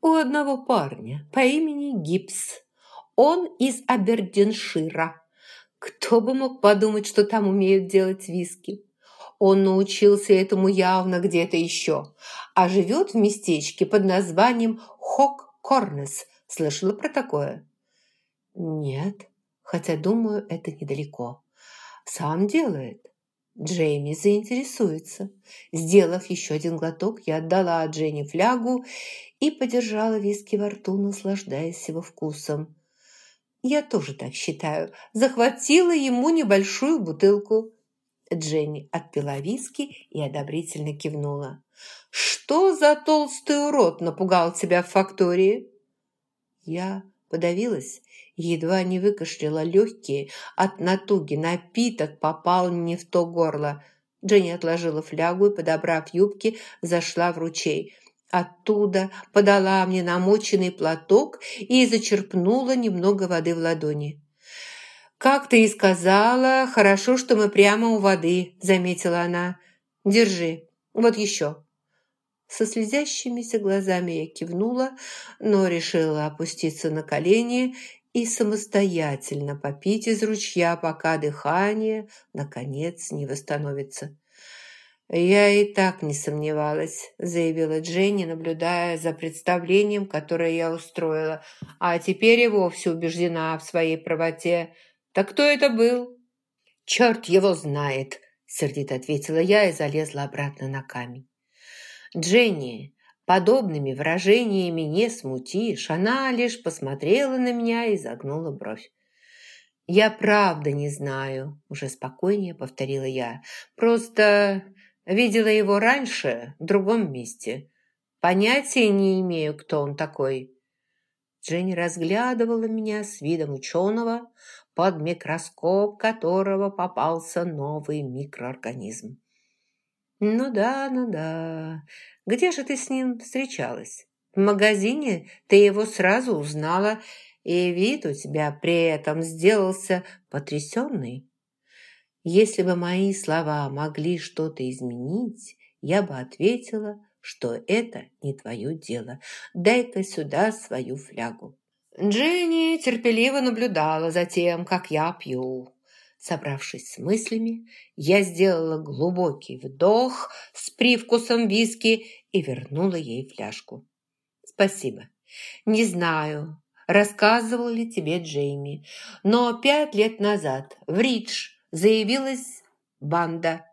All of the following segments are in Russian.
у одного парня по имени Гипс. Он из Абердиншира. Кто бы мог подумать, что там умеют делать виски? Он научился этому явно где-то еще, а живет в местечке под названием Хок-Корнес. Слышала про такое? Нет, хотя, думаю, это недалеко. Сам делает. Джейми заинтересуется. Сделав еще один глоток, я отдала Дженни флягу и подержала виски во рту, наслаждаясь его вкусом. Я тоже так считаю. Захватила ему небольшую бутылку. Дженни отпила виски и одобрительно кивнула. «Что за толстый урод напугал тебя в фактории?» Я подавилась едва не выкашляла легкие от натуги. Напиток попал не в то горло. Дженни отложила флягу и, подобрав юбки, зашла в ручей. Оттуда подала мне намоченный платок и зачерпнула немного воды в ладони. «Как ты и сказала, хорошо, что мы прямо у воды», – заметила она. «Держи, вот еще». Со слезящимися глазами я кивнула, но решила опуститься на колени и самостоятельно попить из ручья, пока дыхание, наконец, не восстановится. «Я и так не сомневалась», – заявила Дженни, наблюдая за представлением, которое я устроила. «А теперь и вовсе убеждена в своей правоте. Так кто это был?» «Черт его знает», – сердито ответила я и залезла обратно на камень. «Дженни, Подобными выражениями не смутишь. Она лишь посмотрела на меня и загнула бровь. «Я правда не знаю», – уже спокойнее повторила я. «Просто видела его раньше в другом месте. Понятия не имею, кто он такой». Дженни разглядывала меня с видом ученого, под микроскоп которого попался новый микроорганизм. «Ну да, ну да. Где же ты с ним встречалась? В магазине ты его сразу узнала, и вид у тебя при этом сделался потрясенный. Если бы мои слова могли что-то изменить, я бы ответила, что это не твое дело. Дай-ка сюда свою флягу». Дженни терпеливо наблюдала за тем, как я пью. Собравшись с мыслями, я сделала глубокий вдох с привкусом виски и вернула ей фляжку. «Спасибо. Не знаю, рассказывал ли тебе Джейми, но пять лет назад в Ридж заявилась банда,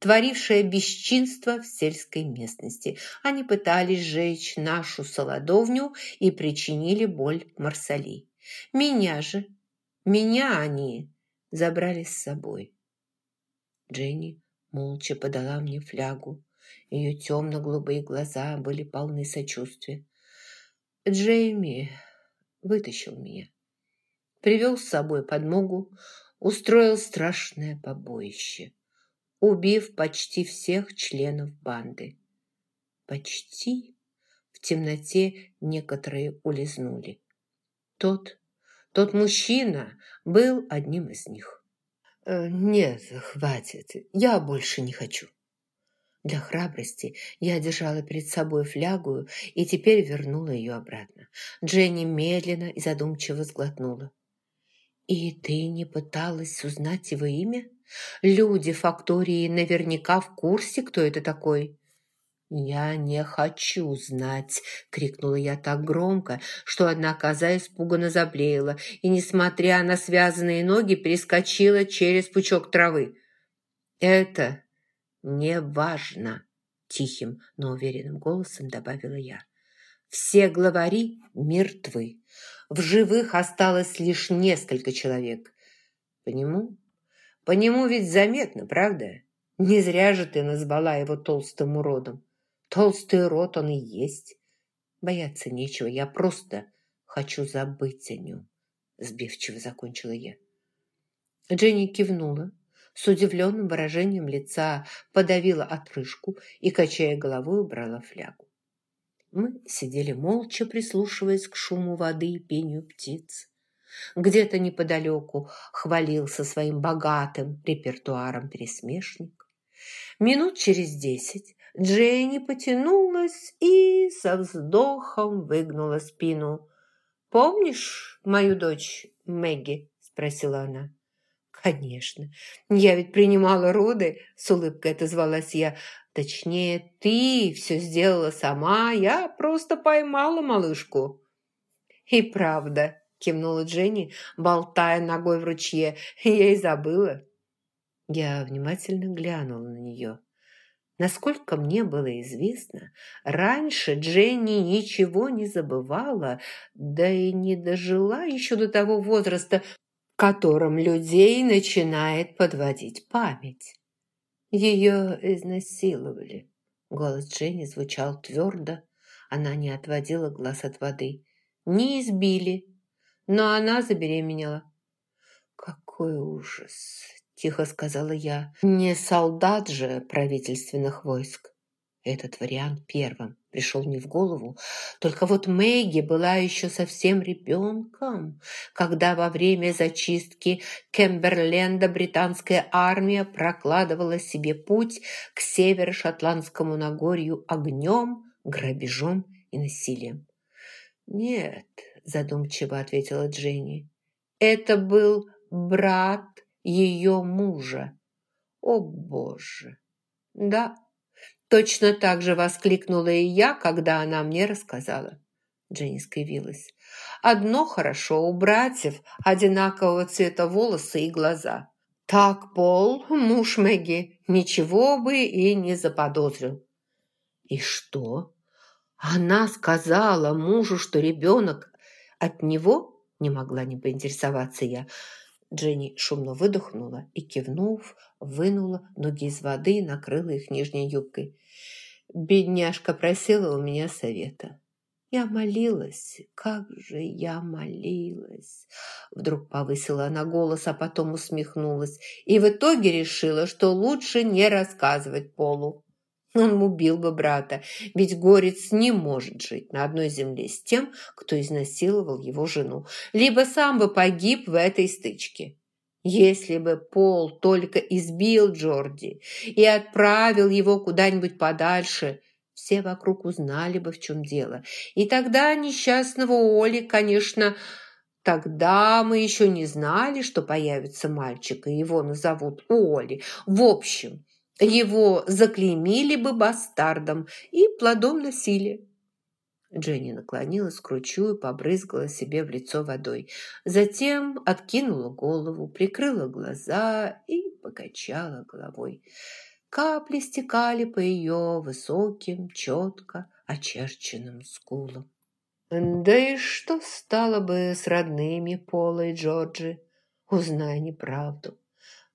творившая бесчинство в сельской местности. Они пытались сжечь нашу солодовню и причинили боль Марсали. Меня же, меня они забрали с собой. Дженни молча подала мне флягу. Ее темно-голубые глаза были полны сочувствия. Джейми вытащил меня. Привел с собой подмогу, устроил страшное побоище, убив почти всех членов банды. Почти в темноте некоторые улизнули. Тот, тот мужчина был одним из них. «Э, «Нет, хватит, я больше не хочу». Для храбрости я держала перед собой флягу и теперь вернула ее обратно. Дженни медленно и задумчиво сглотнула. «И ты не пыталась узнать его имя? Люди фактории наверняка в курсе, кто это такой». «Я не хочу знать!» – крикнула я так громко, что одна коза испуганно заблеяла и, несмотря на связанные ноги, перескочила через пучок травы. «Это не важно!» – тихим, но уверенным голосом добавила я. «Все главари мертвы. В живых осталось лишь несколько человек. По нему? По нему ведь заметно, правда? Не зря же ты назвала его толстым уродом. Толстый рот он и есть. Бояться нечего, я просто хочу забыть о нем. Сбивчиво закончила я. Дженни кивнула, с удивленным выражением лица подавила отрыжку и, качая головой, убрала флягу. Мы сидели молча, прислушиваясь к шуму воды и пению птиц. Где-то неподалеку хвалился своим богатым репертуаром пересмешник. Минут через десять Дженни потянулась и со вздохом выгнула спину. «Помнишь мою дочь Мэгги?» – спросила она. «Конечно. Я ведь принимала роды», – с улыбкой отозвалась я. «Точнее, ты все сделала сама, я просто поймала малышку». «И правда», – кивнула Дженни, болтая ногой в ручье. «Я и забыла». Я внимательно глянула на нее. Насколько мне было известно, раньше Дженни ничего не забывала, да и не дожила еще до того возраста, в котором людей начинает подводить память. Ее изнасиловали. Голос Дженни звучал твердо, она не отводила глаз от воды. Не избили, но она забеременела. Какой ужас! Тихо сказала я. «Не солдат же правительственных войск». Этот вариант первым пришел мне в голову. Только вот Мэгги была еще совсем ребенком, когда во время зачистки Кемберленда британская армия прокладывала себе путь к северо-шотландскому Нагорью огнем, грабежом и насилием. «Нет», – задумчиво ответила Дженни, – «это был брат ее мужа. О, Боже! Да, точно так же воскликнула и я, когда она мне рассказала. Дженни скривилась. Одно хорошо, у братьев одинакового цвета волосы и глаза. Так Пол, муж Мэгги, ничего бы и не заподозрил. И что? Она сказала мужу, что ребенок от него? Не могла не поинтересоваться я. Дженни шумно выдохнула и, кивнув, вынула ноги из воды и накрыла их нижней юбкой. Бедняжка просила у меня совета. Я молилась, как же я молилась. Вдруг повысила она голос, а потом усмехнулась. И в итоге решила, что лучше не рассказывать Полу. Он убил бы брата, ведь горец не может жить на одной земле с тем, кто изнасиловал его жену, либо сам бы погиб в этой стычке. Если бы Пол только избил Джорди и отправил его куда-нибудь подальше, все вокруг узнали бы, в чем дело. И тогда несчастного Оли, конечно, тогда мы еще не знали, что появится мальчик, и его назовут Оли. В общем, его заклеймили бы бастардом и плодом насилия. Дженни наклонилась к ручью и побрызгала себе в лицо водой. Затем откинула голову, прикрыла глаза и покачала головой. Капли стекали по ее высоким, четко очерченным скулам. Да и что стало бы с родными Пола и Джорджи, узная неправду?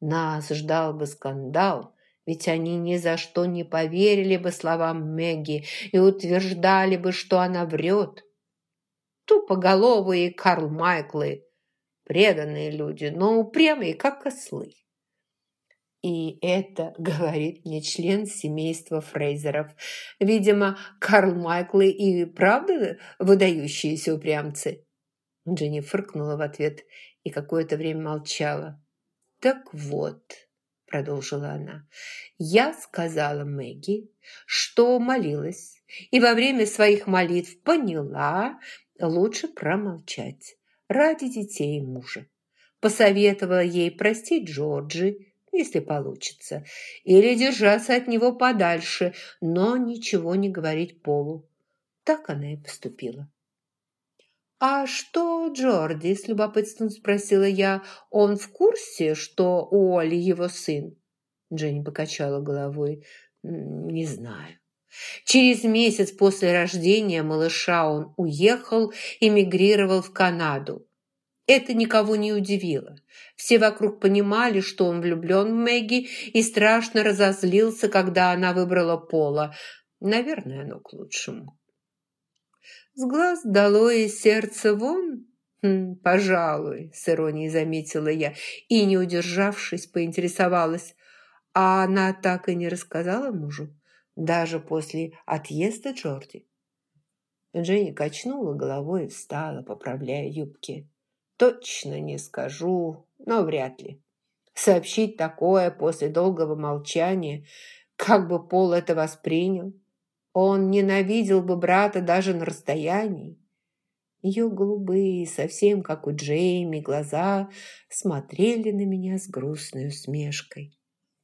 Нас ждал бы скандал, ведь они ни за что не поверили бы словам Мэгги и утверждали бы, что она врет. Тупоголовые Карл Майклы, преданные люди, но упрямые, как ослы. И это говорит мне член семейства Фрейзеров. Видимо, Карл Майклы и правда выдающиеся упрямцы. Дженни фыркнула в ответ и какое-то время молчала. Так вот, продолжила она. «Я сказала Мэгги, что молилась, и во время своих молитв поняла, лучше промолчать ради детей и мужа. Посоветовала ей простить Джорджи, если получится, или держаться от него подальше, но ничего не говорить Полу. Так она и поступила. «А что Джорди?» – с любопытством спросила я. «Он в курсе, что Уолли его сын?» Дженни покачала головой. «Не знаю». Через месяц после рождения малыша он уехал, эмигрировал в Канаду. Это никого не удивило. Все вокруг понимали, что он влюблен в Мэгги и страшно разозлился, когда она выбрала Пола. Наверное, оно к лучшему. С глаз долой и сердце вон? Хм, пожалуй, с иронией заметила я и, не удержавшись, поинтересовалась. А она так и не рассказала мужу, даже после отъезда Джорди. Дженни качнула головой и встала, поправляя юбки. «Точно не скажу, но вряд ли. Сообщить такое после долгого молчания, как бы Пол это воспринял? Он ненавидел бы брата даже на расстоянии. Ее голубые, совсем как у Джейми, глаза смотрели на меня с грустной усмешкой.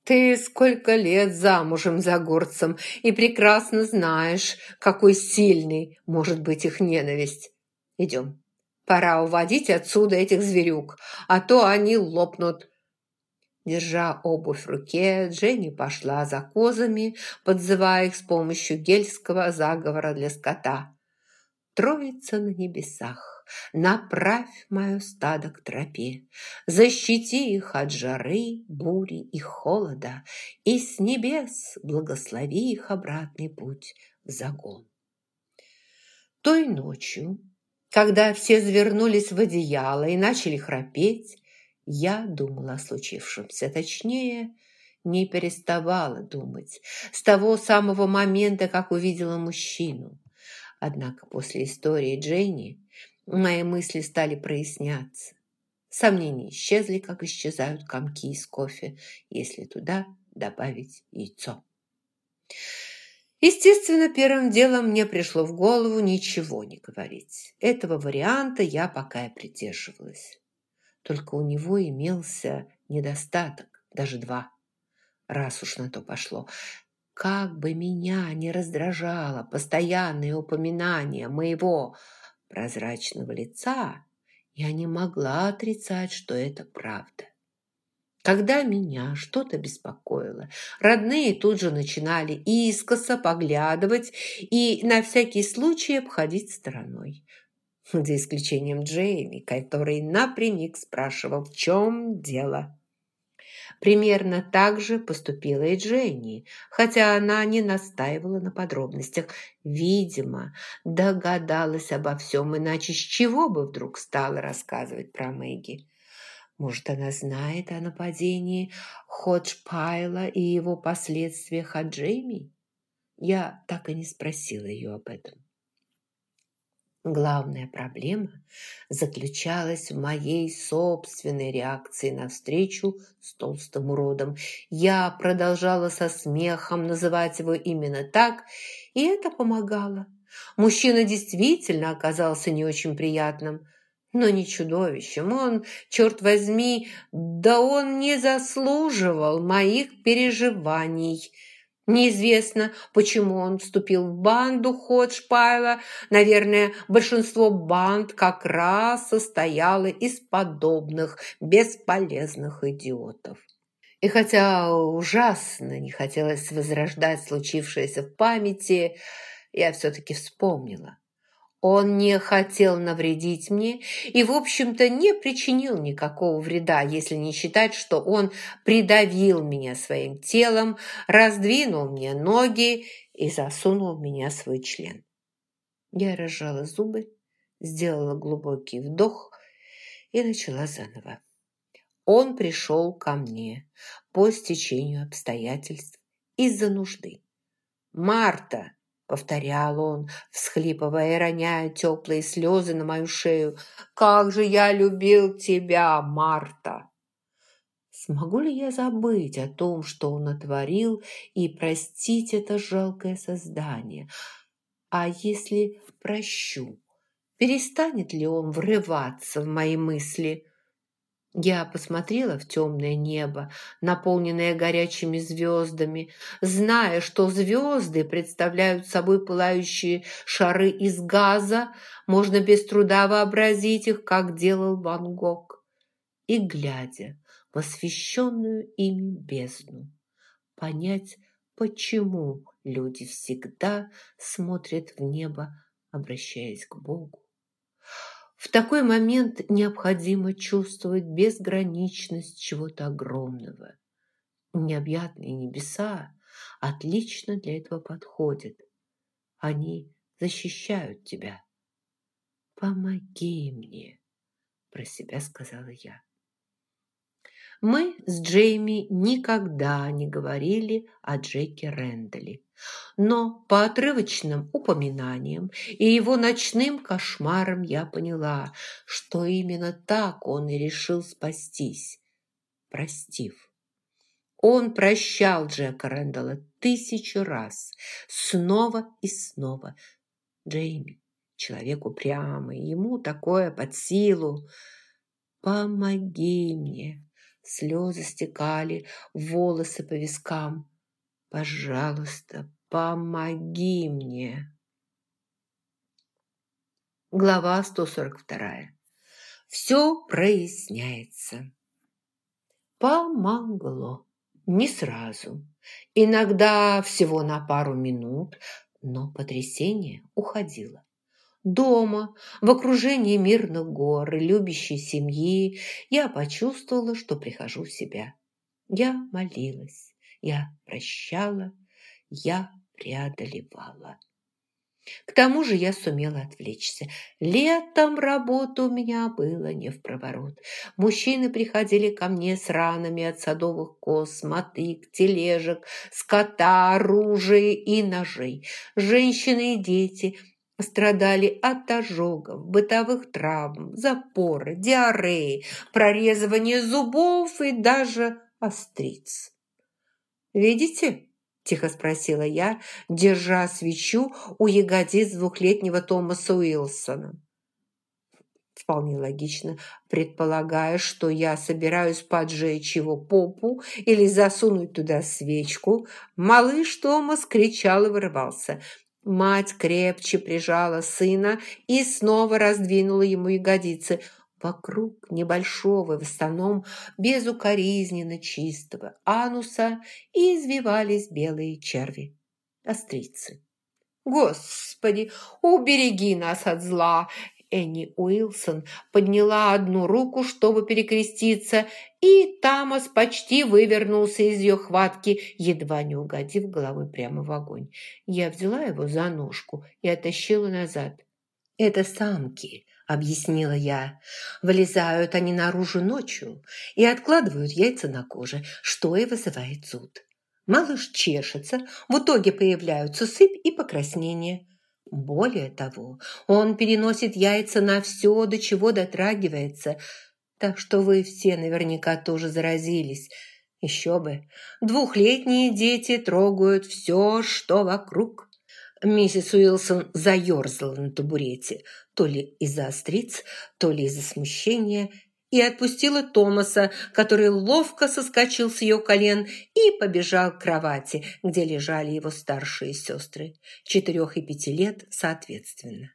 «Ты сколько лет замужем за горцем и прекрасно знаешь, какой сильной может быть их ненависть. Идем, пора уводить отсюда этих зверюк, а то они лопнут». Держа обувь в руке, Дженни пошла за козами, подзывая их с помощью гельского заговора для скота. Троица на небесах, направь мое стадо к тропе, Защити их от жары, бури и холода, И с небес благослови их обратный путь в загон. Той ночью, когда все завернулись в одеяло и начали храпеть, я думала о случившемся, точнее, не переставала думать с того самого момента, как увидела мужчину. Однако после истории Дженни мои мысли стали проясняться. Сомнения исчезли, как исчезают комки из кофе, если туда добавить яйцо. Естественно, первым делом мне пришло в голову ничего не говорить. Этого варианта я пока и придерживалась. Только у него имелся недостаток, даже два, раз уж на то пошло. Как бы меня не раздражало постоянное упоминание моего прозрачного лица, я не могла отрицать, что это правда. Когда меня что-то беспокоило, родные тут же начинали искоса поглядывать и на всякий случай обходить стороной. За исключением Джейми, который напрямик спрашивал, в чем дело. Примерно так же поступила и Дженни, хотя она не настаивала на подробностях. Видимо, догадалась обо всем, иначе с чего бы вдруг стала рассказывать про Мэгги. Может, она знает о нападении Ходжпайла и его последствиях от Джейми? Я так и не спросила ее об этом. Главная проблема заключалась в моей собственной реакции на встречу с толстым уродом. Я продолжала со смехом называть его именно так, и это помогало. Мужчина действительно оказался не очень приятным, но не чудовищем. Он, черт возьми, да он не заслуживал моих переживаний – Неизвестно, почему он вступил в банду Ходжпайла. Наверное, большинство банд как раз состояло из подобных бесполезных идиотов. И хотя ужасно не хотелось возрождать случившееся в памяти, я все-таки вспомнила. Он не хотел навредить мне и, в общем-то, не причинил никакого вреда, если не считать, что он придавил меня своим телом, раздвинул мне ноги и засунул в меня свой член. Я разжала зубы, сделала глубокий вдох и начала заново. Он пришел ко мне по стечению обстоятельств из-за нужды. «Марта!» Повторял он, всхлипывая роняя теплые слезы на мою шею. «Как же я любил тебя, Марта!» Смогу ли я забыть о том, что он натворил, и простить это жалкое создание? А если прощу, перестанет ли он врываться в мои мысли? Я посмотрела в темное небо, наполненное горячими звездами, зная, что звезды представляют собой пылающие шары из газа, можно без труда вообразить их, как делал Ван Гог. И, глядя в освещенную ими бездну, понять, почему люди всегда смотрят в небо, обращаясь к Богу. В такой момент необходимо чувствовать безграничность чего-то огромного. Необъятные небеса отлично для этого подходят. Они защищают тебя. «Помоги мне», – про себя сказала я. Мы с Джейми никогда не говорили о Джеке Рэндалле. Но по отрывочным упоминаниям и его ночным кошмарам я поняла, что именно так он и решил спастись. простив. Он прощал Джека Рэндалла тысячу раз, снова и снова. Джейми, человек упрямый, ему такое под силу. «Помоги мне!» Слезы стекали, волосы по вискам. «Пожалуйста, помоги мне!» Глава 142. Все проясняется. Помогло. Не сразу. Иногда всего на пару минут, но потрясение уходило. Дома, в окружении мирных гор и любящей семьи, я почувствовала, что прихожу в себя. Я молилась, я прощала, я преодолевала. К тому же я сумела отвлечься. Летом работы у меня было не в проворот. Мужчины приходили ко мне с ранами от садовых коз, мотык, тележек, скота, оружия и ножей. Женщины и дети страдали от ожогов, бытовых травм, запора, диареи, прорезывания зубов и даже остриц. «Видите?» Тихо спросила я, держа свечу у ягодиц двухлетнего Томаса Уилсона. Вполне логично, предполагая, что я собираюсь поджечь его попу или засунуть туда свечку, малыш Томас кричал и вырывался. Мать крепче прижала сына и снова раздвинула ему ягодицы – Вокруг небольшого, в основном безукоризненно чистого ануса извивались белые черви, острицы. «Господи, убереги нас от зла!» Энни Уилсон подняла одну руку, чтобы перекреститься, и Тамас почти вывернулся из ее хватки, едва не угодив головой прямо в огонь. Я взяла его за ножку и оттащила назад. «Это самки», объяснила я. Вылезают они наружу ночью и откладывают яйца на коже, что и вызывает зуд. Малыш чешется, в итоге появляются сыпь и покраснение. Более того, он переносит яйца на все, до чего дотрагивается, так что вы все наверняка тоже заразились. Еще бы, двухлетние дети трогают все, что вокруг. Миссис Уилсон заерзала на табурете, то ли из-за остриц, то ли из-за смущения, и отпустила Томаса, который ловко соскочил с ее колен и побежал к кровати, где лежали его старшие сестры, четырех и пяти лет соответственно.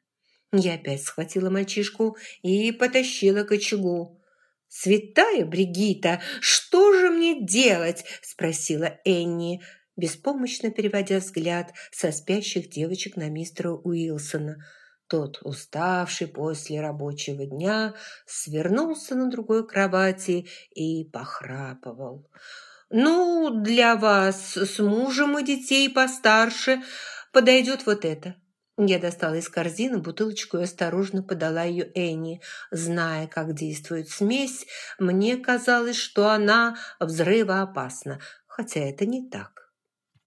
Я опять схватила мальчишку и потащила к очагу. «Святая Бригита, что же мне делать?» – спросила Энни – беспомощно переводя взгляд со спящих девочек на мистера Уилсона. Тот, уставший после рабочего дня, свернулся на другой кровати и похрапывал. «Ну, для вас с мужем и детей постарше подойдет вот это». Я достала из корзины бутылочку и осторожно подала ее Энни. Зная, как действует смесь, мне казалось, что она взрывоопасна, хотя это не так.